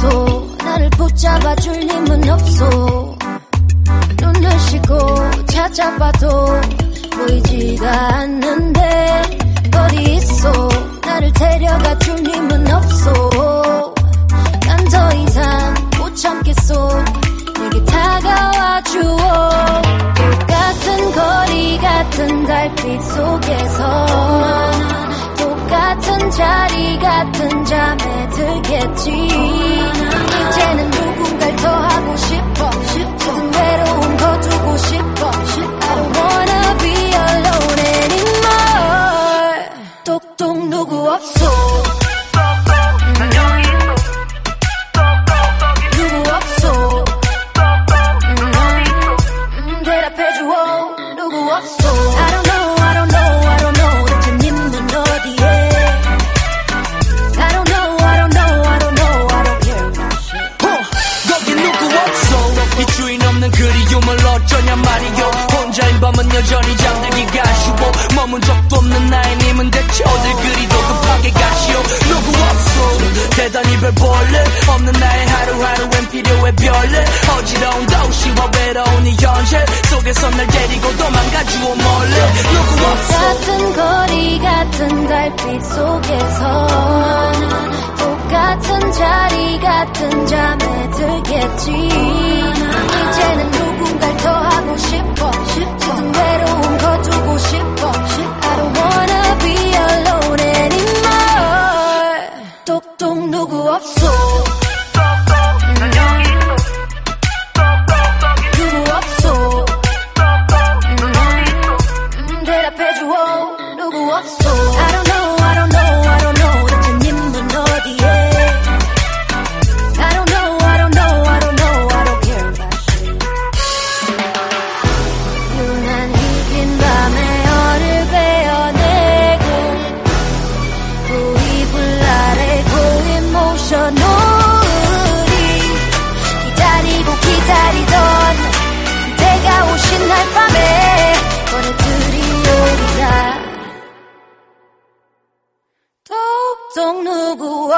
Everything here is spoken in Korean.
없소 나를 붙잡아줄 힘은 없어. 눈을 씻고 찾아봐도 보이지가 않는데 어디 있어. 나를 데려가줄 힘은 없어. 같은 자리 같은 잠에 들겠지. 이제는 누군가를 더 하고 싶어 모든 외로움 거두고 싶어. I don't wanna be alone anymore. 똑똑 누구 없어 속에서 날 데리고 도망가주오 몰래. 누구 없어. 같은 거리 같은 달빛 속에서 똑같은 자리 같은 잠에 들겠지 总路过我